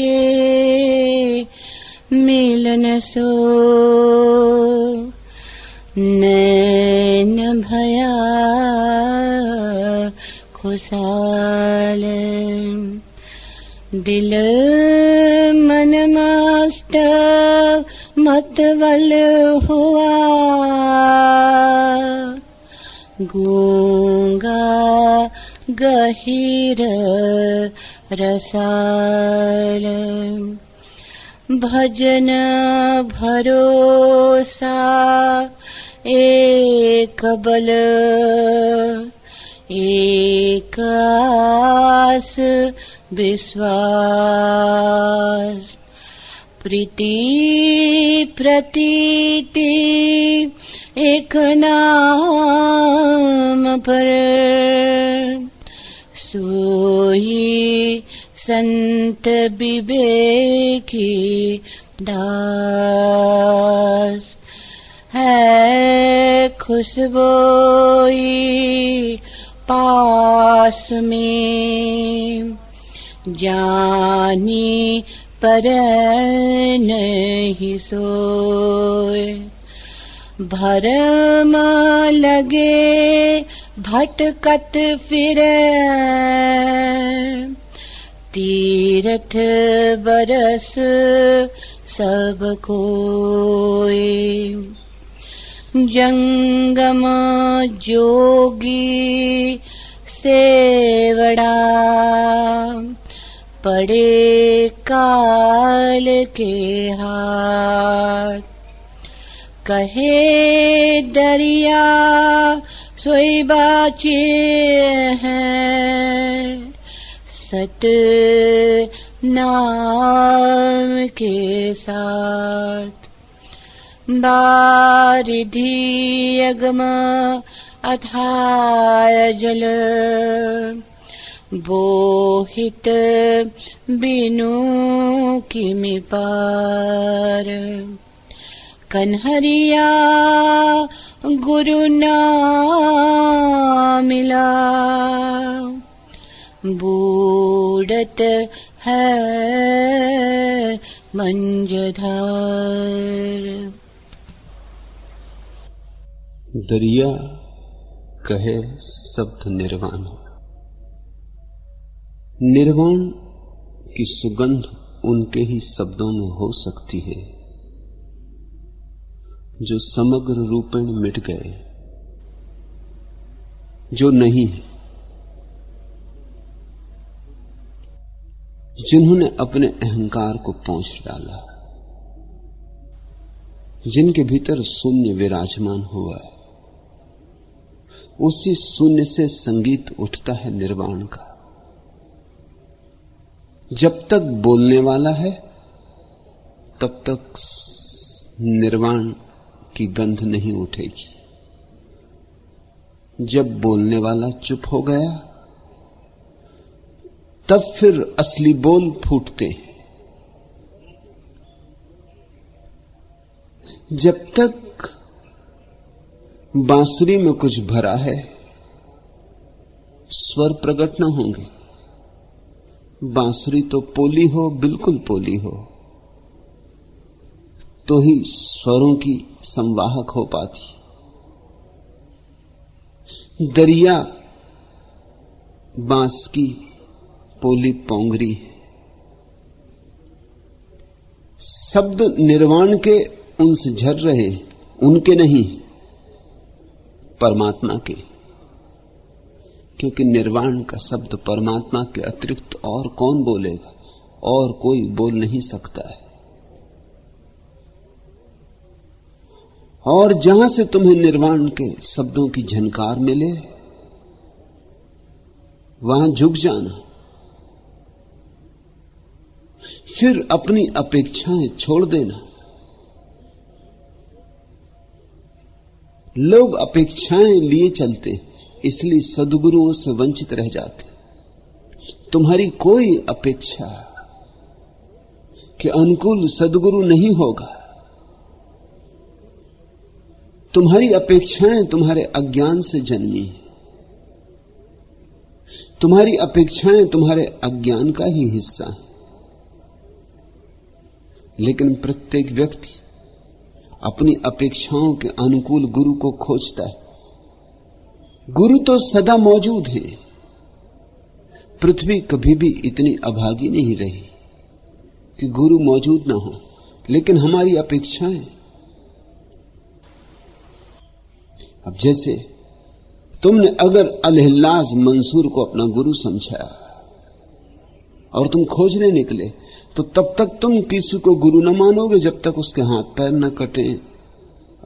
के मिलन सो। नैन भया खुशाल। दिल मन मस्त मतवल हुआ। गूंगा गहीर रसाल। भजन भरोसा एक बल एक आस विश्वास। प्रीति प्रतीति एक नाम पर। सोई संत विवेकी दास। है खुशबोई पास में। जानी पर नहीं सोए। भरम लगे भटकत फिर तीरथ बरस सब कोई। जंगम जोगी सेवड़ा, पड़े काल के हाथ। कहे दरिया सोई बाचे हैं सत नाम के साथ। बारिधि अथाय जल। बोहित बिनु किमि पार। कन्हरिया गुरु ना मिला। बूढ़त है मंजधार दरिया कहे शब्द निर्वाण। निर्वाण की सुगंध उनके ही शब्दों में हो सकती है, जो समग्र रूपेण मिट गए, जो नहीं है। जिन्होंने अपने अहंकार को पहुँच डाला, जिनके भीतर शून्य विराजमान हुआ है, उसी शून्य से संगीत उठता है निर्वाण का। जब तक बोलने वाला है, तब तक निर्वाण की गंध नहीं उठेगी। जब बोलने वाला चुप हो गया तब फिर असली बोल फूटते हैं। जब तक बांसुरी में कुछ भरा है, स्वर प्रकट न होंगे। बांसुरी तो पोली हो, बिल्कुल पोली हो। तो ही स्वरों की संवाहक हो पाती। दरिया बाँस की पोली पोंगरी। शब्द निर्वाण के उनसे झर रहे, उनके नहीं, परमात्मा के। क्योंकि निर्वाण का शब्द परमात्मा के अतिरिक्त और कौन बोलेगा? और कोई बोल नहीं सकता है। और जहाँ से तुम्हें निर्वाण के शब्दों की झनकार मिले, वहाँ झुक जाना। फिर अपनी अपेक्षाएँ छोड़ देना। लोग अपेक्षाएँ लिए चलते, इसलिए सदगुरुओं से वंचित रह जाते। तुम्हारी कोई अपेक्षा कि अनुकूल सदगुरु नहीं होगा। तुम्हारी अपेक्षाएँ तुम्हारे अज्ञान से जन्मी तुम्हारी अपेक्षाएँ तुम्हारे अज्ञान का ही हिस्सा है। लेकिन प्रत्येक व्यक्ति अपनी अपेक्षाओं के अनुकूल गुरु को खोजता है। गुरु तो सदा मौजूद है। पृथ्वी कभी भी इतनी अभागी नहीं रही कि गुरु मौजूद ना हो, लेकिन हमारी अपेक्षाएँ। अब जैसे तुमने अगर अलहिल्लाज मंसूर को अपना गुरु समझा और तुम खोजने निकले तो तब तक तुम किसी को गुरु न मानोगे जब तक उसके हाथ पैर न कटे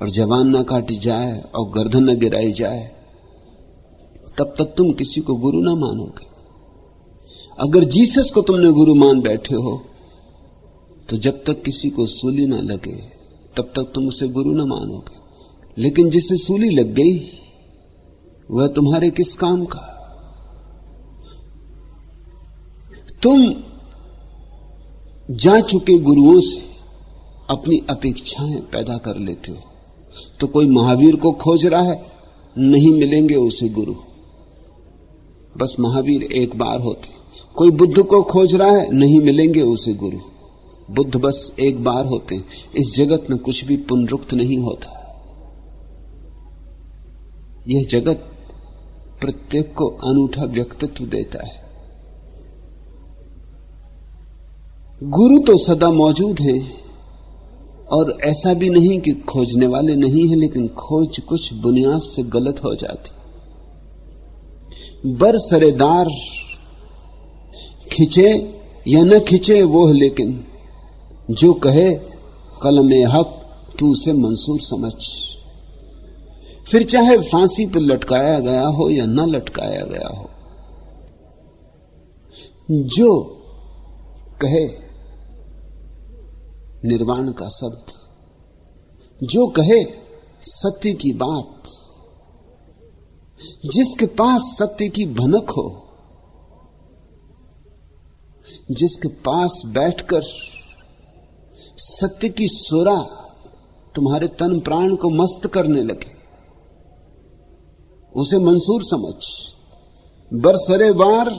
और जवान न काटी जाए और गर्दन न गिराई जाए। तब तक तुम किसी को गुरु ना मानोगे। अगर जीसस को तुमने गुरु मान बैठे हो तो जब तक किसी को सूली ना लगे, तब तक तुम उसे गुरु ना मानोगे। लेकिन जिसे सूली लग गई, वह तुम्हारे किस काम का? तुम जा चुके गुरुओं से अपनी अपेक्षाएँ पैदा कर लेते हो तो कोई महावीर को खोज रहा है? नहीं मिलेंगे उसे गुरु। बस महावीर एक बार होते। कोई बुद्ध को खोज रहा है? नहीं मिलेंगे उसे गुरु। बुद्ध बस एक बार होते। इस जगत में कुछ भी पुनरुक्त नहीं होता। यह जगत प्रत्येक को अनूठा व्यक्तित्व देता है। गुरु तो सदा मौजूद हैं और ऐसा भी नहीं कि खोजने वाले नहीं है, लेकिन खोज कुछ बुनियाद से गलत हो जाती। बर सरेदार खिंचे या न खिंचे वो है, लेकिन जो कहे, कलम हक, तू उसे मंसूर समझ। फिर चाहे फांसी पर लटकाया गया हो या न लटकाया गया हो, जो कहे निर्वाण का शब्द। जो कहे सत्य की बात, जिसके पास सत्य की भनक हो, जिसके पास बैठकर सत्य की सुरा तुम्हारे तन प्राण को मस्त करने लगे, उसे मंसूर समझ। बरसरे वार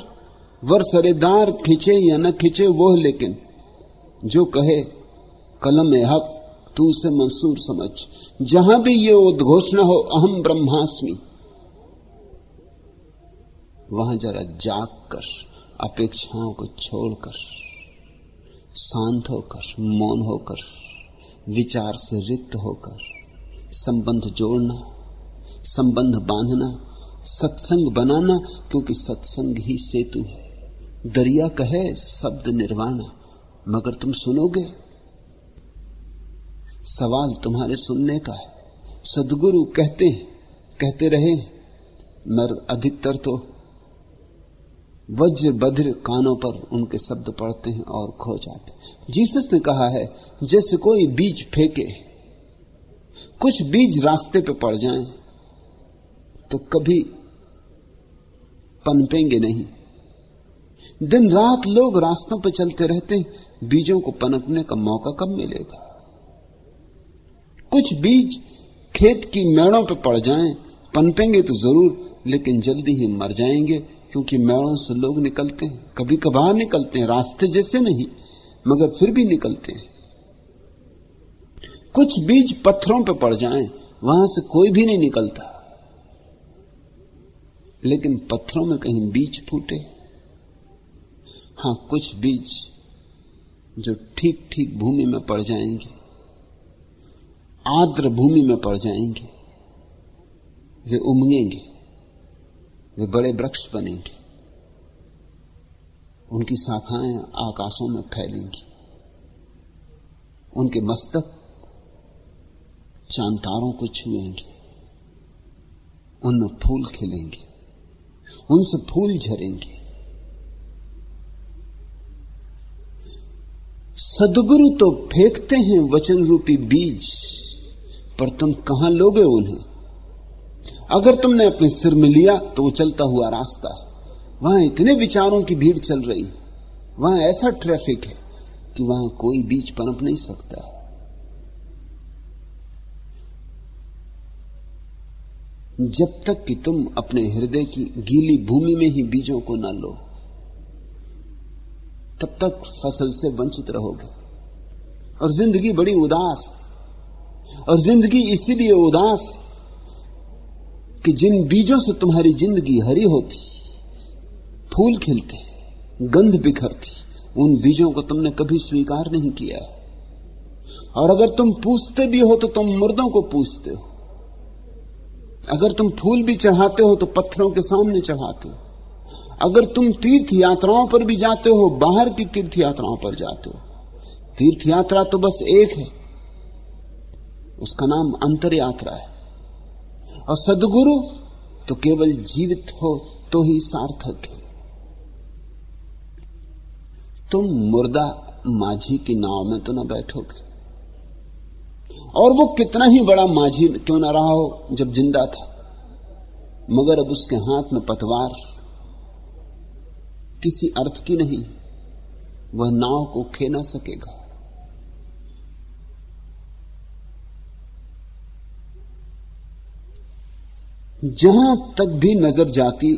वरसरेदार खिंचे या न खिंचे वो, लेकिन जो कहे कलम ए हक तू उसे मंसूर समझ। जहाँ भी ये उद्घोषणा हो, अहम ब्रह्मास्मि। वहाँ जरा जाग कर, अपेक्षाओं को छोड़कर शांत होकर, मौन होकर, विचार से रिक्त होकर, संबंध जोड़ना, संबंध बांधना, सत्संग बनाना, क्योंकि सत्संग ही सेतु है। दरिया कहे, शब्द निर्वाणा। मगर तुम सुनोगे? सवाल तुम्हारे सुनने का है। सदगुरु कहते हैं, कहते रहे मर अधिकतर तो वज्र बद्र कानों पर उनके शब्द पढ़ते हैं और खो जाते जीसस ने कहा है, जैसे कोई बीज फेंके, कुछ बीज रास्ते पे पड़ जाएँ तो कभी पनपेंगे नहीं। दिन रात लोग रास्तों पर चलते रहते हैं, बीजों को पनपने का मौका कब मिलेगा? कुछ बीज खेत की मेड़ों पर पड़ जाएँ, पनपेंगे तो ज़रूर, लेकिन जल्दी ही मर जाएँगे, क्योंकि मेड़ों से लोग निकलते हैं। कभी कभार निकलते हैं, रास्ते जैसे नहीं, मगर फिर भी निकलते हैं। कुछ बीज पत्थरों पर पड़ जाएँ, वहाँ से कोई भी नहीं निकलता। लेकिन पत्थरों में कहीं बीज फूटे। हाँ, कुछ बीज जो ठीक ठीक भूमि में पड़ जाएँगे। आर्द्र भूमि में पड़ जाएँगे। वे उमंगेंगे। वे बड़े वृक्ष बनेंगे। उनकी शाखाएँ आकाशों में फैलेंगी। उनके मस्तक चांतारों को छुएँगे। उनमें फूल खिलेंगे। उनसे फूल झरेंगे। सदगुरु तो फेंकते हैं वचन रूपी बीज। पर तुम कहाँ लोगे उन्हें? अगर तुमने अपने सिर में लिया तो वो चलता हुआ रास्ता है। वहाँ इतने विचारों की भीड़ चल रही वहाँ ऐसा ट्रैफ़िक है कि वहाँ कोई बीच पनप नहीं सकता। जब तक कि तुम अपने हृदय की गीली भूमि में ही बीजों को न लो, तब तक फ़सल से वंचित रहोगे। और ज़िंदगी बड़ी उदास और ज़िंदगी इसीलिए उदास कि जिन बीजों से तुम्हारी ज़िंदगी हरी होती, फूल खिलते, गंध बिखरती, उन बीजों को तुमने कभी स्वीकार नहीं किया। और अगर तुम पूछते भी हो तो तुम मुर्दों को पूछते हो। अगर तुम फूल भी चढ़ाते हो तो पत्थरों के सामने चढ़ाते हो। अगर तुम तीर्थ यात्राओं पर भी जाते हो, बाहर की तीर्थ यात्राओं पर जाते हो। तीर्थ यात्रा तो बस एक है। उसका नाम अंतर यात्रा है। और सदगुरु तो केवल जीवित हो तो ही सार्थक है। तुम मुर्दा माझी की नाव में तो ना बैठोगे। और वो कितना ही बड़ा माझी क्यों ना रहा हो, जब ज़िंदा था। मगर अब उसके हाथ में पतवार, किसी अर्थ की नहीं, वह नाव को खे ना सकेगा। जहाँ तक भी नज़र जाती,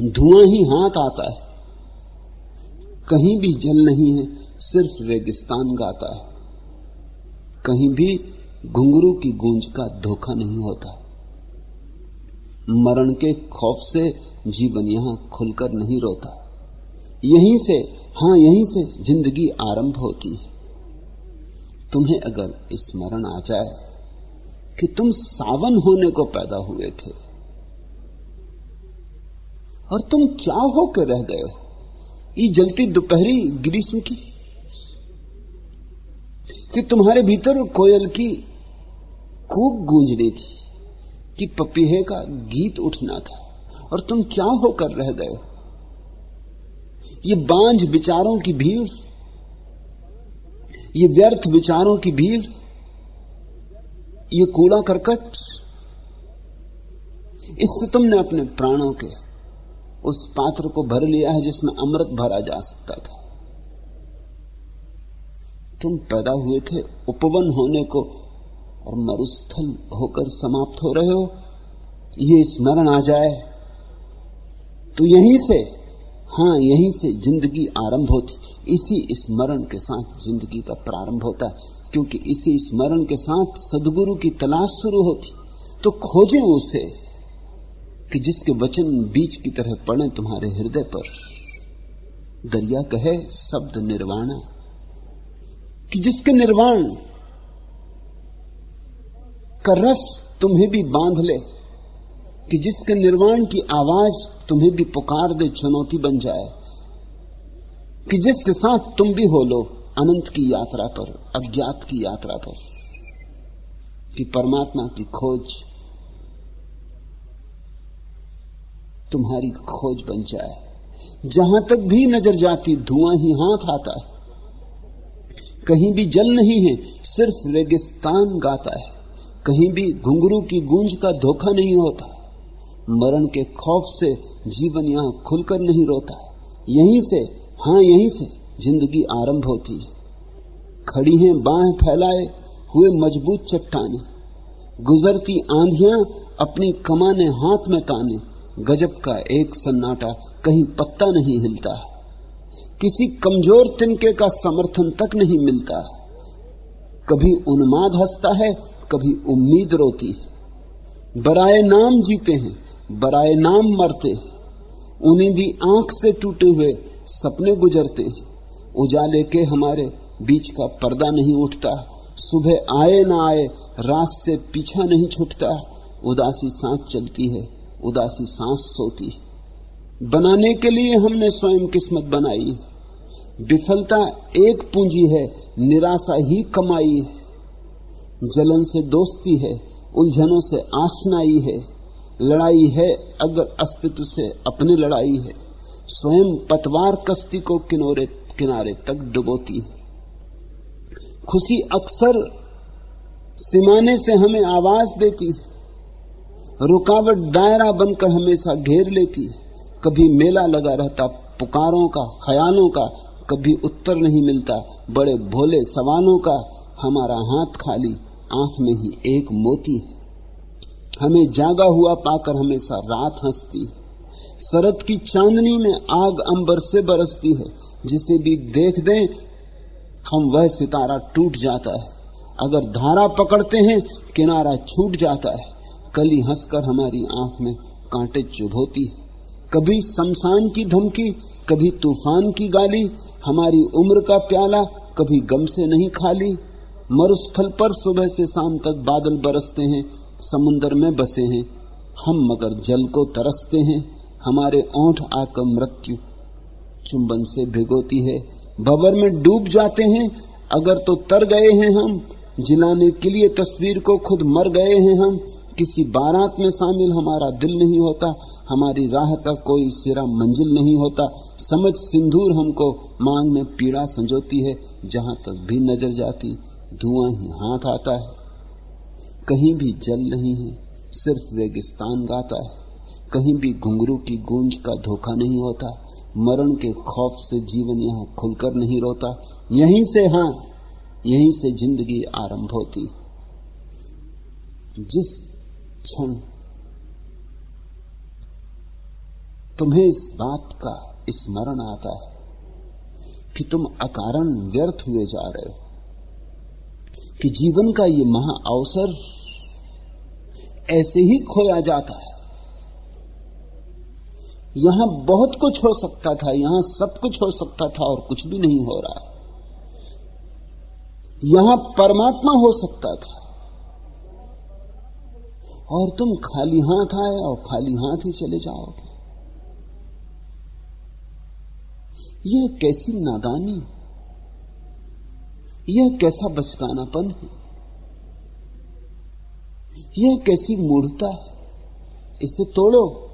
धुआँ ही हाथ आता है। कहीं भी जल नहीं है, सिर्फ़ रेगिस्तान गाता है। कहीं भी घुंगरू की गूंज का धोखा नहीं होता। मरण के खौफ से जीवन यहाँ खुलकर नहीं रोता। यहीं से, हाँ, यहीं से ज़िंदगी आरंभ होती है। तुम्हें अगर स्मरण आ जाए कि तुम सावन होने को पैदा हुए थे। और तुम क्या होकर रह गए हो? ये जलती दोपहरी ग्रीष्म की? कि तुम्हारे भीतर कोयल की कूक गूंजनी थी कि पपीहे का गीत उठना था। और तुम क्या होकर रह गए हो? ये बांझ विचारों की भीड़, ये व्यर्थ विचारों की भीड़ ये कूड़ा करकट, इससे तुमने अपने प्राणों के उस पात्र को भर लिया है जिसमें अमृत भरा जा सकता था। तुम पैदा हुए थे उपवन होने को और मरुस्थल होकर समाप्त हो रहे हो। ये स्मरण आ जाए। तो यहीं से, हाँ, यहीं से ज़िंदगी आरंभ होती। इसी स्मरण के साथ ज़िंदगी का प्रारंभ होता है। क्योंकि इसी स्मरण के साथ सदगुरु की तलाश शुरू होती। तो खोजें उसे कि जिसके वचन बीच की तरह पड़े तुम्हारे हृदय पर। दरिया कहे, शब्द निर्वाणा। कि जिसके निर्वाण का रस तुम्हें भी बाँध ले, कि जिसके निर्वाण की आवाज़ तुम्हें भी पुकार दे, चुनौती बन जाए, कि जिसके साथ तुम भी हो लो अनंत की यात्रा पर अज्ञात की यात्रा पर कि परमात्मा की खोज तुम्हारी खोज बन जाए। जहाँ तक भी नज़र जाती, धुआँ ही हाथ आता है। कहीं भी जल नहीं है, सिर्फ़ रेगिस्तान गाता है। कहीं भी घुंगरू की गूंज का धोखा नहीं होता। मरण के खौफ से जीवन यहाँ खुलकर नहीं रोता। यहीं से, हाँ यहीं से ज़िंदगी आरंभ होती। है खड़ी हैं बाह फैलाए हुए मज़बूत चट्टाने। गुजरती आंधियाँ अपनी कमाने हाथ में ताने। गजब का एक सन्नाटा कहीं पत्ता नहीं हिलता। किसी कमज़ोर तिनके का समर्थन तक नहीं मिलता। कभी उन्माद हंसता है, कभी उम्मीद रोती है। बराए नाम जीते हैं, बराए नाम मरते उन्हें भी आँख से टूटे हुए सपने गुजरते हैं। उजाले के हमारे बीच का पर्दा नहीं उठता। सुबह आए ना आए, रात से पीछा नहीं छूटता। उदासी सांस चलती है, उदासी सांस सोती है। बनाने के लिए हमने स्वयं किस्मत बनाई। विफलता एक पूंजी है, निराशा ही कमाई है। जलन से दोस्ती है, उलझनों से आशनाई है। लड़ाई है अगर अस्तित्व से अपने लड़ाई है। स्वयं पतवार कश्ती को किनारे किनारे तक डुबोती है। खुशी अक्सर सिमाने से हमें आवाज़ देती रुकावट दायरा बनकर हमेशा घेर लेती कभी मेला लगा रहता पुकारों का, ख्यालों का, कभी उत्तर नहीं मिलता। बड़े भोले सवालों का हमारा हाथ खाली आँख में ही एक मोती हमें जागा हुआ पाकर हमेशा रात हंसती शरद की चांदनी में आग अंबर से बरसती है। जिसे भी देख दें, हम वह सितारा टूट जाता है। अगर धारा पकड़ते हैं, किनारा छूट जाता है। कली हंसकर हमारी आँख में कांटे चुभोती है। कभी शमशान की धमकी, कभी तूफ़ान की गाली, हमारी उम्र का प्याला कभी गम से नहीं खाली। मरुस्थल पर सुबह से शाम तक बादल बरसते हैं समुन्दर में बसे हैं। हम मगर जल को तरसते हैं, हमारे ओंठ आकर मृत्यु चुंबन से भिगोती है। भवर में डूब जाते हैं। अगर तो तर गए हैं हम। जिलाने के लिए तस्वीर को खुद मर गए हैं हम। किसी बारात में शामिल हमारा दिल नहीं होता। हमारी राह का कोई सिरा मंजिल नहीं होता। समझ सिंदूर हमको मांग में पीड़ा संजोती है। जहाँ तक भी नज़र जाती, धुआँ ही हाथ आता है। कहीं भी जल नहीं है। सिर्फ़ रेगिस्तान गाता है। कहीं भी घुंघरू की गूंज का धोखा नहीं होता। मरण के खौफ से जीवन यहाँ खुलकर नहीं रोता। यहीं से हाँ, यहीं से ज़िंदगी आरंभ होती। जिस क्षण तुम्हें इस बात का स्मरण आता है कि तुम अकारण व्यर्थ हुए जा रहे हो, कि जीवन का ये महा अवसर ऐसे ही खोया जाता है। यहाँ बहुत कुछ हो सकता था, यहाँ सब कुछ हो सकता था और कुछ भी नहीं हो रहा। है यहाँ परमात्मा हो सकता था। और तुम खाली हाथ आए और खाली हाथ ही चले जाओगे। यह कैसी नादानी, यह कैसा बचकानापन है, यह कैसी मूर्ता है, इसे तोड़ो।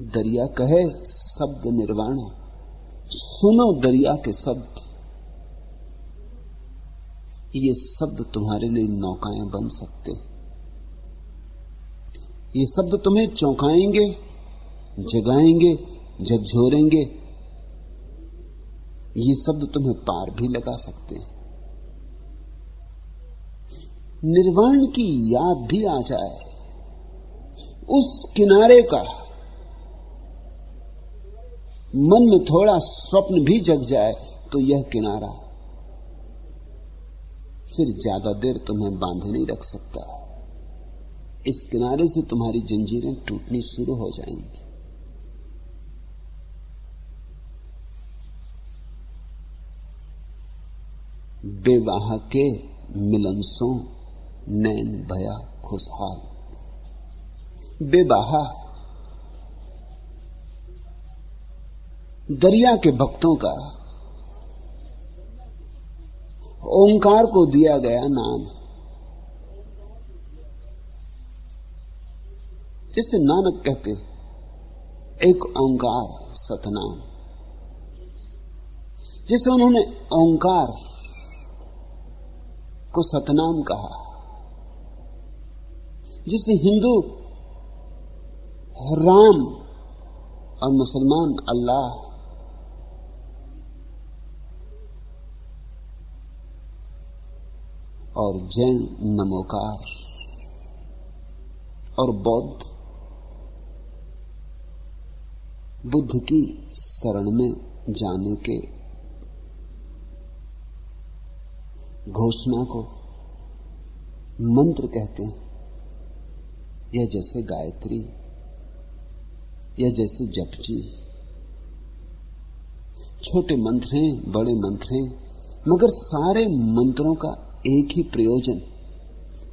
दरिया कहे, शब्द निर्वाण सुनो दरिया के शब्द। ये शब्द तुम्हारे लिए नौकाएँ बन सकते ये शब्द तुम्हें चौंकाएँगे, जगाएँगे, झकझोरेंगे। ये शब्द तुम्हें पार भी लगा सकते हैं। निर्वाण की याद भी आ जाए। उस किनारे का मन में थोड़ा स्वप्न भी जग जाए तो यह किनारा। फिर ज़्यादा देर तुम्हें बांधे नहीं रख सकता। इस किनारे से तुम्हारी जंजीरें टूटनी शुरू हो जाएँगी। बेवाह के मिलन सो नैन भया खुशहाल। बेबाहा दरिया के भक्तों का ओंकार को दिया गया नाम। जैसे नानक कहते एक ओंकार सतनाम। जैसे उन्होंने ओंकार को सतनाम कहा। जिसे हिंदू राम और मुसलमान अल्लाह और जैन नमोकार और बौद्ध बुद्ध की शरण में जाने के घोषणा को मंत्र कहते हैं। यह जैसे गायत्री या जैसे जपजी। छोटे मंत्र हैं, बड़े मंत्र हैं, मगर सारे मंत्रों का एक ही प्रयोजन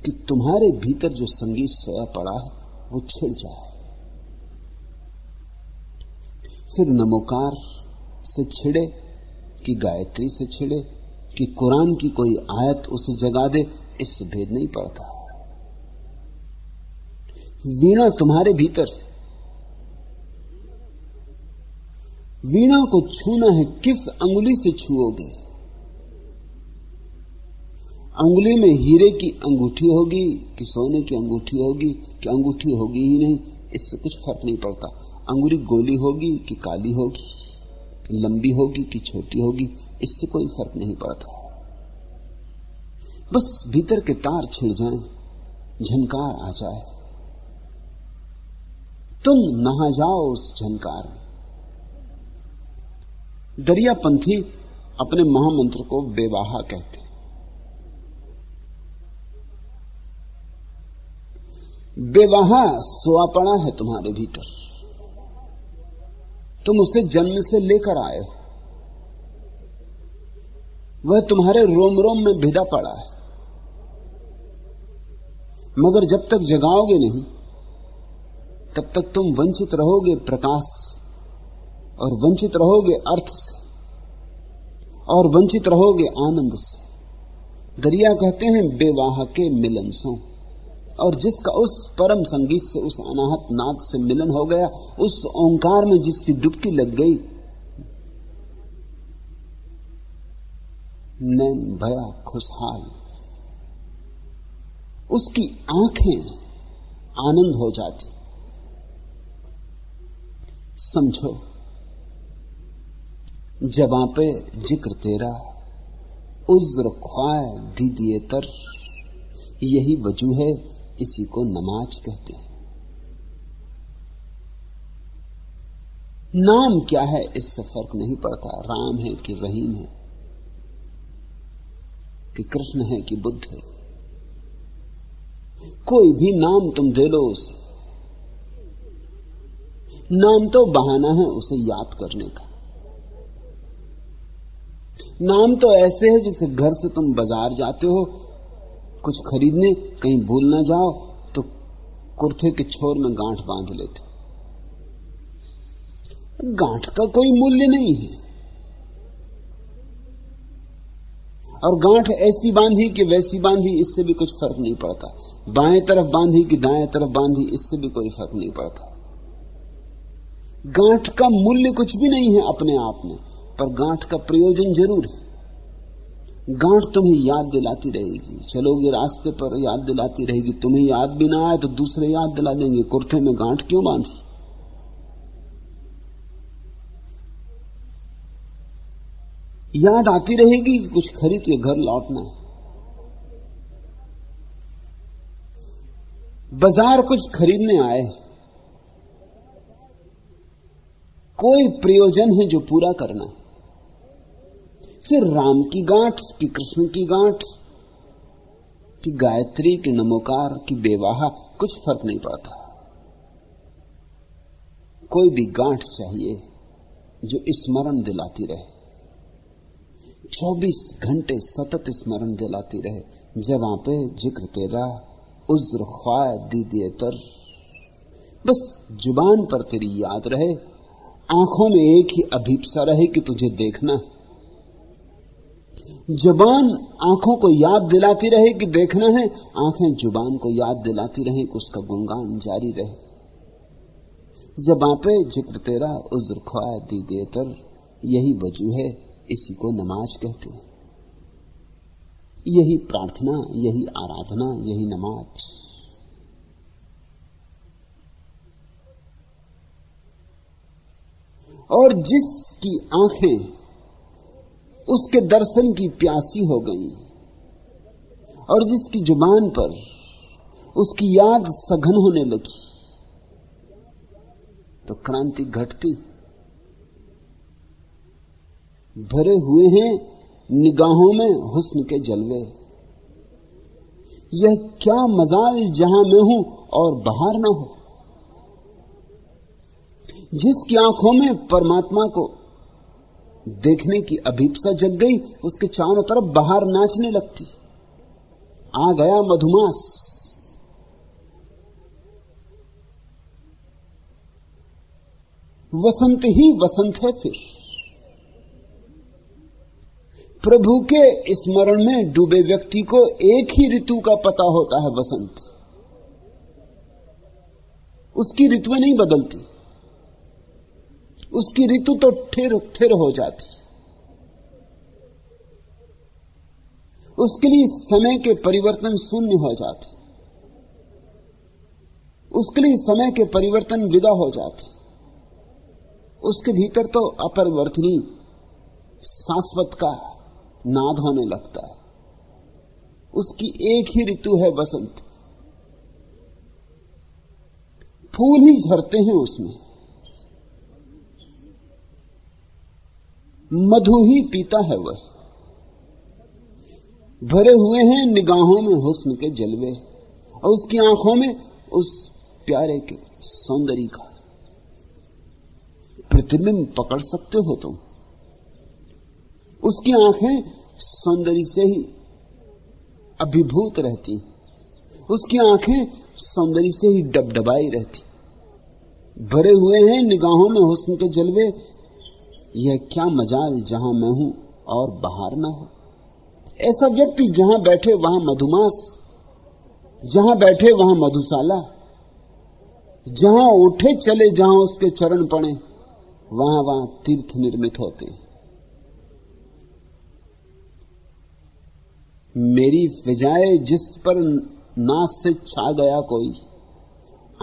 कि तुम्हारे भीतर जो संगीत सोया पड़ा है, वो छिड़ जाए। फिर नमोकार से छिड़े, कि गायत्री से छिड़े, कि कुरान की कोई आयत उसे जगा दे, इससे भेद नहीं पड़ता। वीणा तुम्हारे भीतर वीणा को छूना है, किस अंगुली से छुओगे? अंगुली में हीरे की अंगूठी होगी कि सोने की अंगूठी होगी कि अंगूठी होगी ही नहीं इससे कुछ फ़र्क नहीं पड़ता। अंगुली गोली होगी कि काली होगी लंबी होगी कि छोटी होगी इससे कोई फ़र्क नहीं पड़ता। बस भीतर के तार छिड़ जाएँ, झनकार आ जाए। तुम नहा जाओ उस झनकार में। दरियापंथी अपने महामंत्र को बेवाहा कहते बेवाहा सोआ पड़ा है तुम्हारे भीतर। तुम उसे जन्म से लेकर आए हो। वह तुम्हारे रोम रोम में भिदा पड़ा है। मगर जब तक जगाओगे नहीं, तब तक तुम वंचित रहोगे प्रकाश और वंचित रहोगे अर्थ से और वंचित रहोगे आनंद से। दरिया कहते हैं बेवाह के मिलन सो। और जिसका उस परम संगीत से उस अनाहत नाद से मिलन हो गया, उस ओंकार में जिसकी डुबकी लग गई नैन भया खुशहाल। उसकी आँखें आनंद हो जाती। समझो, जबा पे ज़िक्र तेरा, उज्र ख्वाए दीदिए तर, यही वज़ू है इसी को नमाज़ कहते हैं। नाम क्या है? इससे फ़र्क नहीं पड़ता। राम है कि रहीम है, कि कृष्ण है कि बुद्ध है। कोई भी नाम तुम दे लो उसे। नाम तो बहाना है उसे याद करने का। नाम तो ऐसे है जैसे घर से तुम बाज़ार जाते हो कुछ खरीदने, कहीं भूल ना जाओ तो कुर्ते के छोर में गांठ बाँध लेते। गांठ का कोई मूल्य नहीं है। और गांठ ऐसी बांधी कि वैसी बांधी, इससे भी कुछ फ़र्क नहीं पड़ता। बाएँ तरफ़ बांधी कि दाएँ तरफ़ बांधी, इससे भी कोई फ़र्क नहीं पड़ता। गांठ का मूल्य कुछ भी नहीं है अपने आप में, पर गांठ का प्रयोजन ज़रूर है। गांठ तुम्हें याद दिलाती रहेगी। चलोगे रास्ते पर याद दिलाती रहेगी। तुम्हें याद भी ना आए तो दूसरे याद दिला देंगे। कुर्ते में गांठ क्यों बांधी? याद आती रहेगी कि कुछ खरीद के घर लौटना बाज़ार कुछ खरीदने आए कोई प्रयोजन है जो पूरा करना है। फिर राम की गांठ कि कृष्ण की गांठ, कि गायत्री, की नमोकार, की बेवाहा, कुछ फ़र्क नहीं पड़ता। कोई भी गांठ चाहिए जो स्मरण दिलाती रहे। 24 घंटे सतत स्मरण दिलाती रहे। जब आप ज़िक्र तेरा, उज्र ख्वाह दीदिए तर बस ज़ुबान पर तेरी याद रहे। आँखों में एक ही अभीपसा रहे कि तुझे देखना। है ज़ुबान आँखों को याद दिलाती रहे कि देखना है, आँखें ज़ुबान को याद दिलाती रहे कि उसका गुणगान जारी रहे। जबा पे ज़िक्र तेरा उज्र ख्वाह दी देतर, यही वज़ू है, इसी को नमाज़ कहते हैं। यही प्रार्थना, यही आराधना, यही नमाज़। और जिसकी आँखें उसके दर्शन की प्यासी हो गई। और जिसकी ज़ुबान पर उसकी याद सघन होने लगी तो क्रांति घटती। भरे हुए हैं निगाहों में हुस्न के जलवे। यह क्या मजाल जहाँ मैं हूँ और बाहर ना हो। जिसकी आँखों में परमात्मा को देखने की अभीपसा जग गई, उसके चारों तरफ़ बाहर नाचने लगती। आ गया मधुमास। वसंत ही वसंत है फिर। प्रभु के स्मरण में डूबे व्यक्ति को एक ही ऋतु का पता होता है वसंत। उसकी ऋतुएँ नहीं बदलती। उसकी ऋतु तो ठिर थिर हो जाती। उसके लिए समय के परिवर्तन शून्य हो जाते। उसके लिए समय के परिवर्तन विदा हो जाते। उसके भीतर तो अपरिवर्तनीय, शाश्वत का नाद होने लगता है। उसकी एक ही ऋतु है वसंत। फूल ही झरते हैं उसमें। मधु ही पीता है वह। भरे हुए हैं निगाहों में हुस्न के जलवे और उसकी आँखों में उस प्यारे के सौंदर्य का। प्रतिबिंब पकड़ सकते हो तुम। उसकी आँखें सौंदर्य से ही अभिभूत रहती। उसकी आँखें सौंदर्य से ही डबडबाई रहती। भरे हुए हैं निगाहों में हुस्न के जलवे यह क्या मजाल जहाँ मैं हूँ और बाहर ना हो? ऐसा व्यक्ति जहाँ बैठे वहाँ मधुमास, जहाँ बैठे वहाँ मधुशाला, जहाँ उठे चले, जहाँ उसके चरण पड़े, वहाँ वहाँ तीर्थ निर्मित होते। मेरी फिजाए जिस पर नास से छा गया कोई,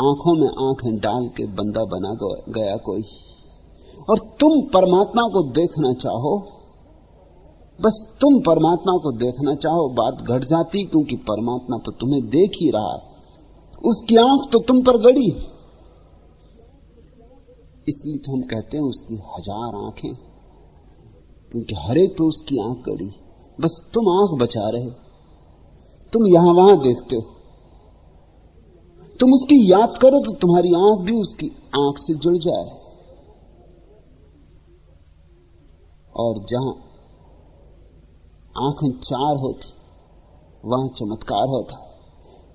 आँखों में आँखें डाल के बंदा बना गया कोई। और तुम परमात्मा को देखना चाहो, बस तुम परमात्मा को देखना चाहो, बात घट जाती क्योंकि परमात्मा तो तुम्हें देख ही रहा है। उसकी आँख तो तुम पर गड़ी। इसलिए तो हम कहते हैं उसकी हज़ार आँखें, क्योंकि हरेक पे उसकी आँख गड़ी। बस तुम आँख बचा रहे। तुम यहाँ वहाँ देखते हो। तुम उसकी याद करो तो तुम्हारी आँख भी उसकी आँख से जुड़ जाए। और जहाँ आँखें चार होती, वहाँ चमत्कार होता।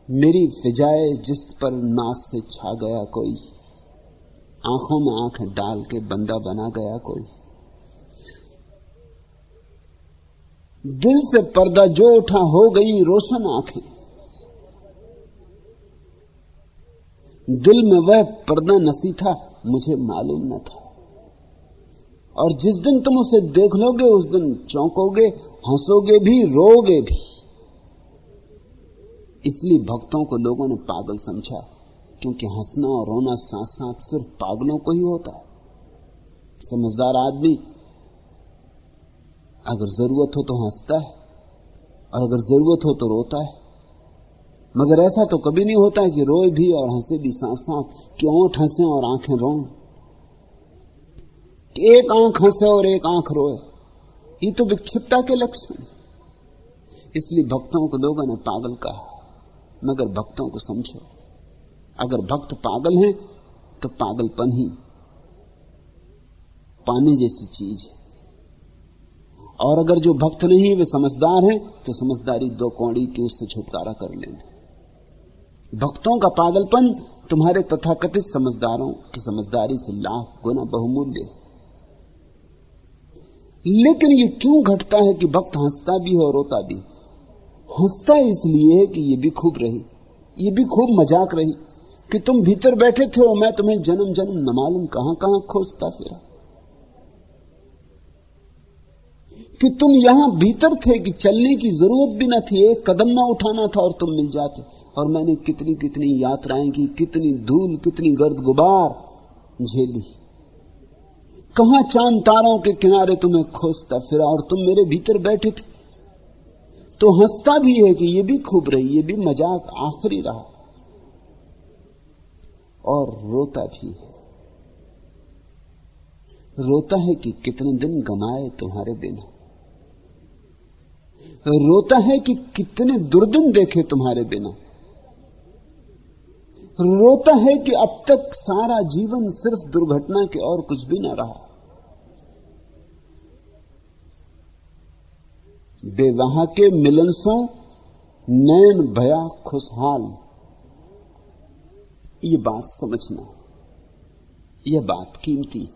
मेरी फिजाए जिस पर नाश से छा गया कोई, आँखों में आँखें डाल के बंदा बना गया कोई। दिल से पर्दा जो उठा हो गई रोशन आँखें। दिल में वह पर्दा नसी था, मुझे मालूम न था। और जिस दिन तुम उसे देख लोगे, उस दिन चौंकोगे, हंसोगे भी रोगे भी। इसलिए भक्तों को लोगों ने पागल समझा, क्योंकि हंसना और रोना साथ साथ सिर्फ़ पागलों को ही होता है। समझदार आदमी अगर ज़रूरत हो तो हंसता है, और अगर ज़रूरत हो तो रोता है। मगर ऐसा तो कभी नहीं होता कि रोए भी और हंसे भी साथ साथ कि ओठ हंसे और आँखें रोएँ। कि एक आँख हंसे और एक आँख रोए। ये तो विक्षिप्तता के लक्षण इसलिए भक्तों को लोगों ने पागल कहा, मगर भक्तों को समझो, अगर भक्त पागल हैं तो पागलपन ही पाने जैसी चीज़ है। और अगर जो भक्त नहीं, वे समझदार हैं तो समझदारी दो कौड़ी की उससे छुटकारा कर लेना भक्तों का पागलपन तुम्हारे तथाकथित समझदारों की समझदारी से लाख गुना बहुमूल्य है। लेकिन ये क्यों घटता है कि भक्त हंसता भी है और रोता भी हंसता इसलिए है कि ये भी खूब रही, ये भी खूब मज़ाक रही कि तुम भीतर बैठे थे और मैं तुम्हें जन्म जन्म न मालूम कहाँ कहाँ खोजता फिरा। कि तुम यहाँ भीतर थे कि चलने की ज़रूरत भी ना थी, एक कदम ना उठाना था और तुम मिल जाते। और मैंने कितनी कितनी यात्राएँ की, कितनी धूल, कितनी गर्द गुबार झेली। कहा चाँद तारों के किनारे तुम्हें खोजता फिरा और तुम मेरे भीतर बैठे थे? तो हंसता भी है कि ये भी खूब रही, ये भी मज़ाक आखिरी रहा। और रोता भी है। रोता है कि कितने दिन गमाए तुम्हारे बिना। रोता है कि कितने दुर्दिन देखे तुम्हारे बिना। रोता है कि अब तक सारा जीवन सिर्फ़ दुर्घटना के और कुछ भी ना रहा। बेवहा के मिलन सो नैन भया खुशहाल। ये बात समझना। यह बात कीमती।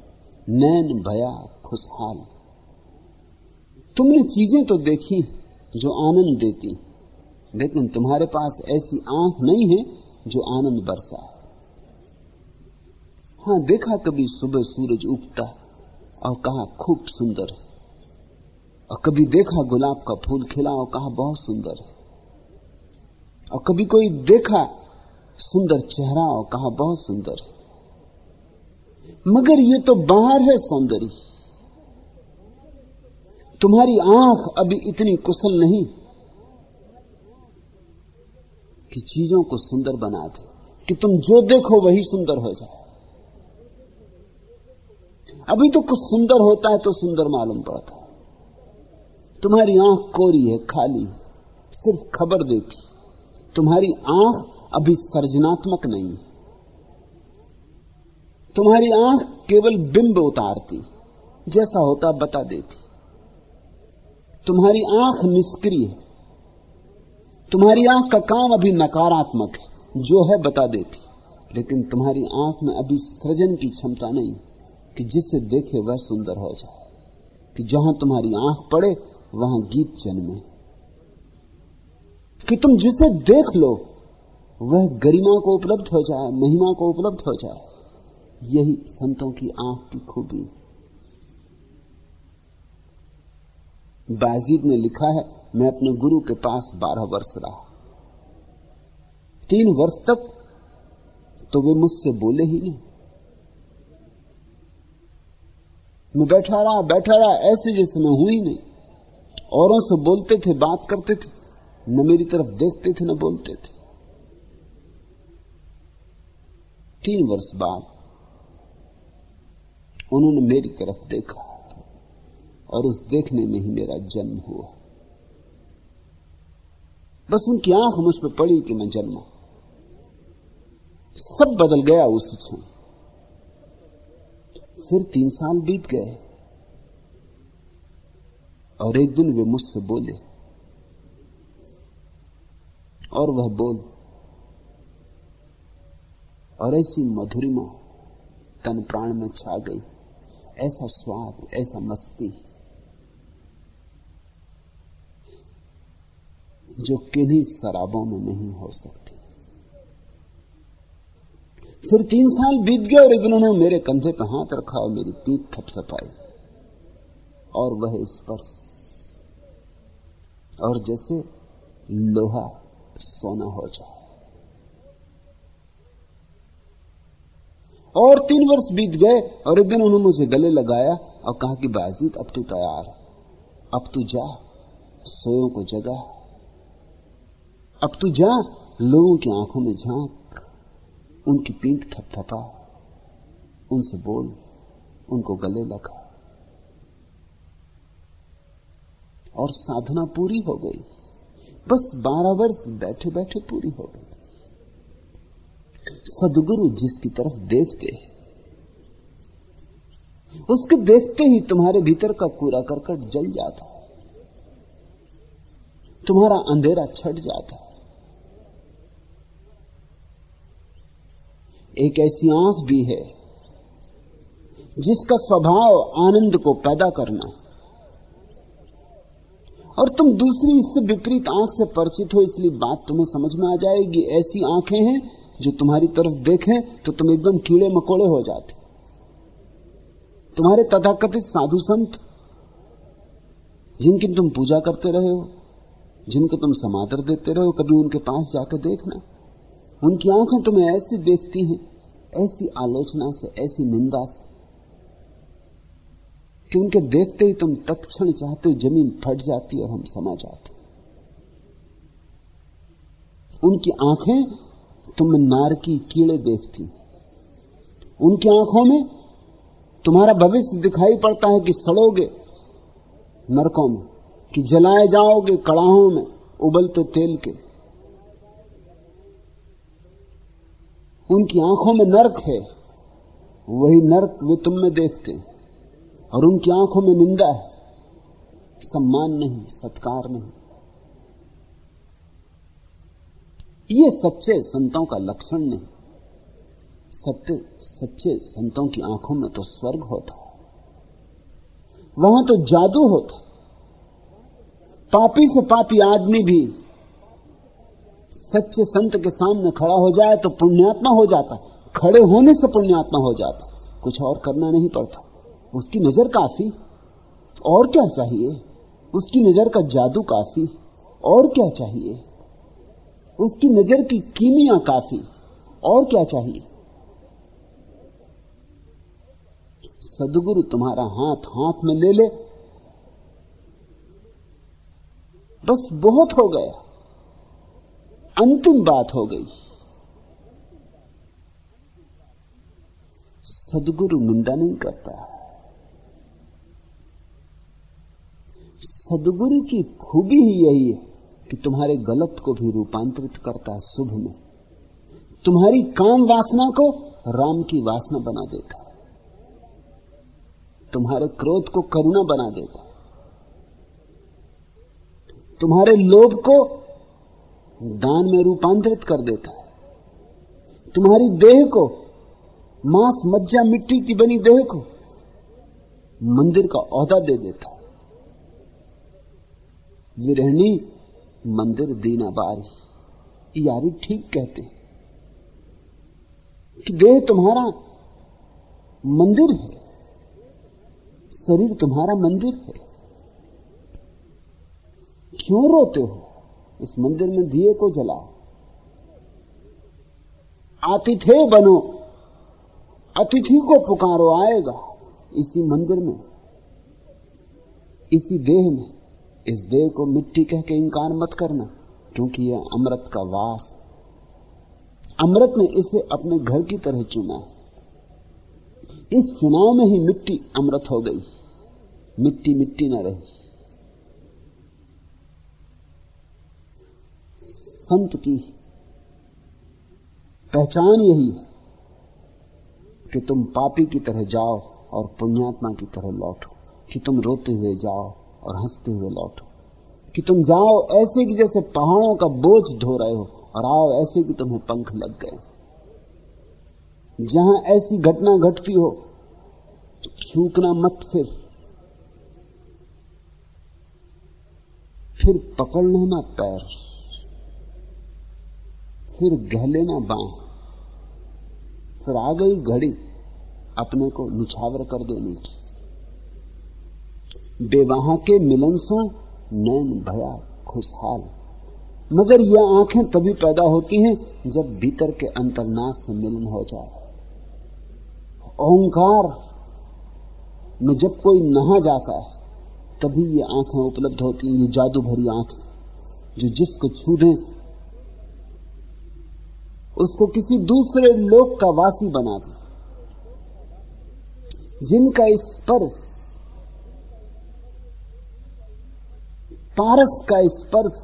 नैन भया खुशहाल। तुमने चीज़ें तो देखी जो आनंद देती। लेकिन तुम्हारे पास ऐसी आँख नहीं है जो आनंद बरसा हाँ, देखा कभी सुबह सूरज उगता और कहा खूब सुंदर है। और कभी देखा गुलाब का फूल खिला और कहा, बहुत सुंदर है। और कभी कोई देखा सुंदर चेहरा और कहा, बहुत सुंदर है। मगर ये तो बाहर है सौंदर्य। तुम्हारी आँख अभी इतनी कुशल नहीं कि चीज़ों को सुंदर बना दे, कि तुम जो देखो वही सुंदर हो जाए। अभी तो कुछ सुंदर होता है तो सुंदर मालूम पड़ता तुम्हारी आँख कोरी है, खाली। सिर्फ़ खबर देती तुम्हारी आँख अभी सर्जनात्मक नहीं। तुम्हारी आँख केवल बिंब उतारती, जैसा होता बता देती। तुम्हारी आँख निष्क्रिय है। तुम्हारी आँख का काम अभी नकारात्मक है, जो है बता देती। लेकिन तुम्हारी आँख में अभी सृजन की क्षमता नहीं, कि जिसे देखे वह सुंदर हो जाए। कि जहाँ तुम्हारी आँख पड़े वहाँ गीत जन्मे। कि तुम जिसे देख लो, वह गरिमा को उपलब्ध हो जाए, महिमा को उपलब्ध हो जाए। यही संतों की आँख की खूबी। बाजीद ने लिखा है, मैं अपने गुरु के पास बारह वर्ष रहा। तीन वर्ष तक तो वे मुझसे बोले ही नहीं। मैं बैठा रहा बैठा रहा, ऐसे जैसे मैं हूँ ही नहीं। औरों से बोलते थे, बात करते थे, न मेरी तरफ़ देखते थे, न बोलते थे। तीन वर्ष बाद उन्होंने मेरी तरफ़ देखा और उस देखने में ही मेरा जन्म हुआ। बस उनकी आँख मुझ पर पड़ी कि मैं जन्मा सब बदल गया उस क्षण। फिर तीन साल बीत गए। और एक दिन वे मुझसे बोले, और वह बोल, और ऐसी मधुरिमा तन प्राण में छा गई, ऐसा स्वाद, ऐसा मस्ती, जो किन्हीं शराबों में नहीं हो सकती। फिर तीन साल बीत गए और एक दिन उन्होंने मेरे कंधे पर हाथ रखा और मेरी पीठ थपथपाई, और वह स्पर्श और जैसे लोहा सोना हो जाए। और तीन वर्ष बीत गए और एक दिन उन्होंने मुझे गले लगाया और कहा कि बाजीत अब तू तैयार अब तू जा, सोयों को जगा। अब तू जा, लोगों की आँखों में झाँक। उनकी पीठ थपथपा। उनसे बोल, उनको गले लगा। और साधना पूरी हो गई। बस बारह वर्ष बैठे बैठे पूरी हो गई। सदगुरु जिसकी तरफ़ देखते उसके देखते ही तुम्हारे भीतर का कूड़ा करकट जल जाता तुम्हारा अंधेरा छट जाता एक ऐसी आँख भी है जिसका स्वभाव आनंद को पैदा करना और तुम दूसरी इससे विपरीत आँख से परिचित हो, इसलिए बात तुम्हें समझ में आ जाएगी। ऐसी आँखें हैं जो तुम्हारी तरफ़ देखें तो तुम एकदम कीड़े मकोड़े हो जाते। तुम्हारे तथाकथित साधु संत, जिनकी तुम पूजा करते रहे हो, जिनको तुम समादर देते रहे हो, कभी उनके पास जाकर देखना। उनकी आँखें तुम्हें ऐसी देखती हैं, ऐसी आलोचना से, ऐसी निंदा से। कि उनके देखते ही तुम तत्क्षण चाहते हो ज़मीन फट जाती और हम समा जाते। उनकी आँखें तुम नार की कीड़े देखती। उनकी आँखों में तुम्हारा भविष्य दिखाई पड़ता है कि सड़ोगे नरकों में, कि जलाए जाओगे कड़ाहों में उबलते तेल के। उनकी आँखों में नरक है, वही नरक वे तुम में देखते और उनकी आँखों में निंदा है। सम्मान नहीं, सत्कार नहीं। ये सच्चे संतों का लक्षण नहीं। सत्य, सच्चे संतों की आँखों में तो स्वर्ग होता है। वहाँ तो जादू होता है। पापी से पापी आदमी भी सच्चे संत के सामने खड़ा हो जाए तो पुण्यात्मा हो जाता खड़े होने से पुण्यात्मा हो जाता कुछ और करना नहीं पड़ता। उसकी नज़र काफ़ी। और क्या चाहिए? उसकी नज़र का जादू काफ़ी। और क्या चाहिए? उसकी नज़र की कीमिया काफ़ी। और क्या चाहिए? सदगुरु तुम्हारा हाथ हाथ में ले ले। बस बहुत हो गया। अंतिम बात हो गई। सदगुरु निंदा नहीं करता। सदगुरु की खूबी ही यही है कि तुम्हारे गलत को भी रूपांतरित करता है शुभ में। तुम्हारी काम वासना को राम की वासना बना देता है। तुम्हारे क्रोध को करुणा बना देता है। तुम्हारे लोभ को दान में रूपांतरित कर देता है। तुम्हारी देह को मांस, मज्जा, मिट्टी की बनी देह को मंदिर का औहदा दे देता है। विरहणी, मंदिर दीना बारी। यारी ठीक कहते कि देह तुम्हारा मंदिर है, शरीर तुम्हारा मंदिर है। क्यों रोते हो? इस मंदिर में दिए को जलाओ। आतिथे बनो, अतिथि को पुकारो, आएगा। इसी मंदिर में, इसी देह में। इस देह को मिट्टी कह के इंकार मत करना, क्योंकि यह अमृत का वास अमृत ने इसे अपने घर की तरह चुना है। इस चुनाव में ही मिट्टी अमृत हो गई। मिट्टी मिट्टी न रही। संत की पहचान यही कि तुम पापी की तरह जाओ और पुण्यात्मा की तरह लौटो, कि तुम रोते हुए जाओ। और हँसते हुए लौटो। कि तुम जाओ ऐसे कि जैसे पहाड़ों का बोझ धो रहे हो और आओ ऐसे कि तुम्हें पंख लग गए। जहाँ ऐसी घटना घटती हो चूकना मत फिर। फिर पकड़ लेना पैर, फिर गह लेना बाएँ फिर आ गई घड़ी, अपने को निछावर कर देने की। बेवहा के मिलन सो नैन भया खुशहाल। मगर यह आँखें तभी पैदा होती हैं जब भीतर के अंतरनाश से मिलन हो जाए। ओंकार में जब कोई नहा जाता है, तभी ये आँखें उपलब्ध होती हैं, ये जादू भरी आँखें, जो जिसको छू दें, उसको किसी दूसरे लोक का वासी बना दे। जिनका स्पर्श पारस का स्पर्श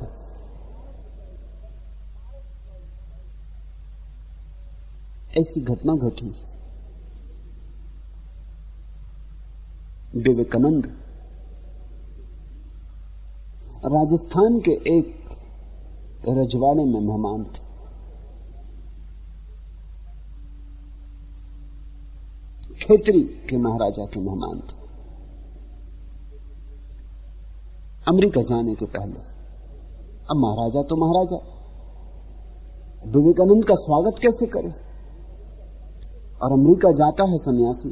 ऐसी घटना घटी। विवेकानंद राजस्थान के एक रजवाड़े में मेहमान थे। खेतरी के महाराजा के मेहमान थे। अमेरिका जाने के पहले। अब महाराजा तो महाराजा। विवेकानंद का स्वागत कैसे करे? और अमेरिका जाता है सन्यासी।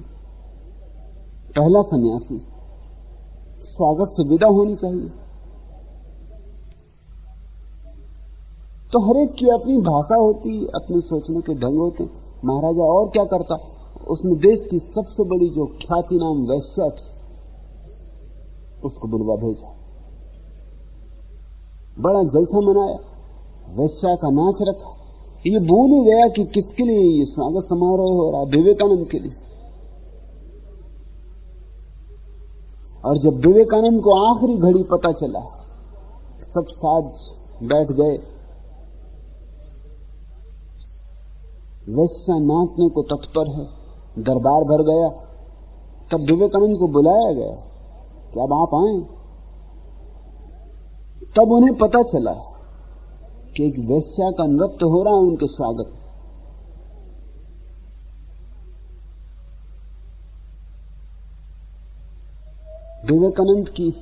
पहला सन्यासी। स्वागत से विदा होनी चाहिए। तो हर एक की अपनी भाषा होती, अपने सोचने के ढंग होते। महाराजा और क्या करता? उसने देश की सबसे बड़ी जो ख्याति नाम वैश्या थी, उसको बुलवा भेजा। बड़ा जलसा मनाया। वैश्या का नाच रखा। ये भूल ही गया कि किसके लिए ये स्वागत समारोह हो रहा विवेकानंद के लिए। और जब विवेकानंद को आखिरी घड़ी पता चला, सब साज बैठ गए। वैश्या नाचने को तत्पर है। दरबार भर गया। तब विवेकानंद को बुलाया गया कि अब आप आए। तब उन्हें पता चला कि एक वैश्या का नृत्य हो रहा है, उनके स्वागत। विवेकानंद की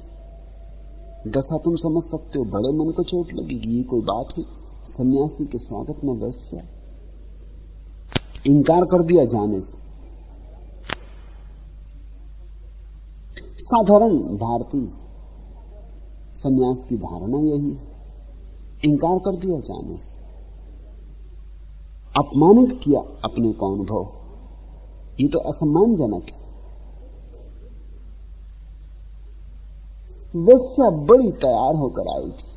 दशा तुम समझ सकते हो, बड़े मन को चोट लगेगी, ये कोई बात है सन्यासी के स्वागत में वैश्या। इनकार कर दिया जाने से। साधारण भारतीय सन्यास की धारणा यही है। इंकार कर दिया जाने से। अपमानित किया अपने को अनुभव। ये तो असम्मानजनक है। वैश्या बड़ी तैयार होकर आई थी।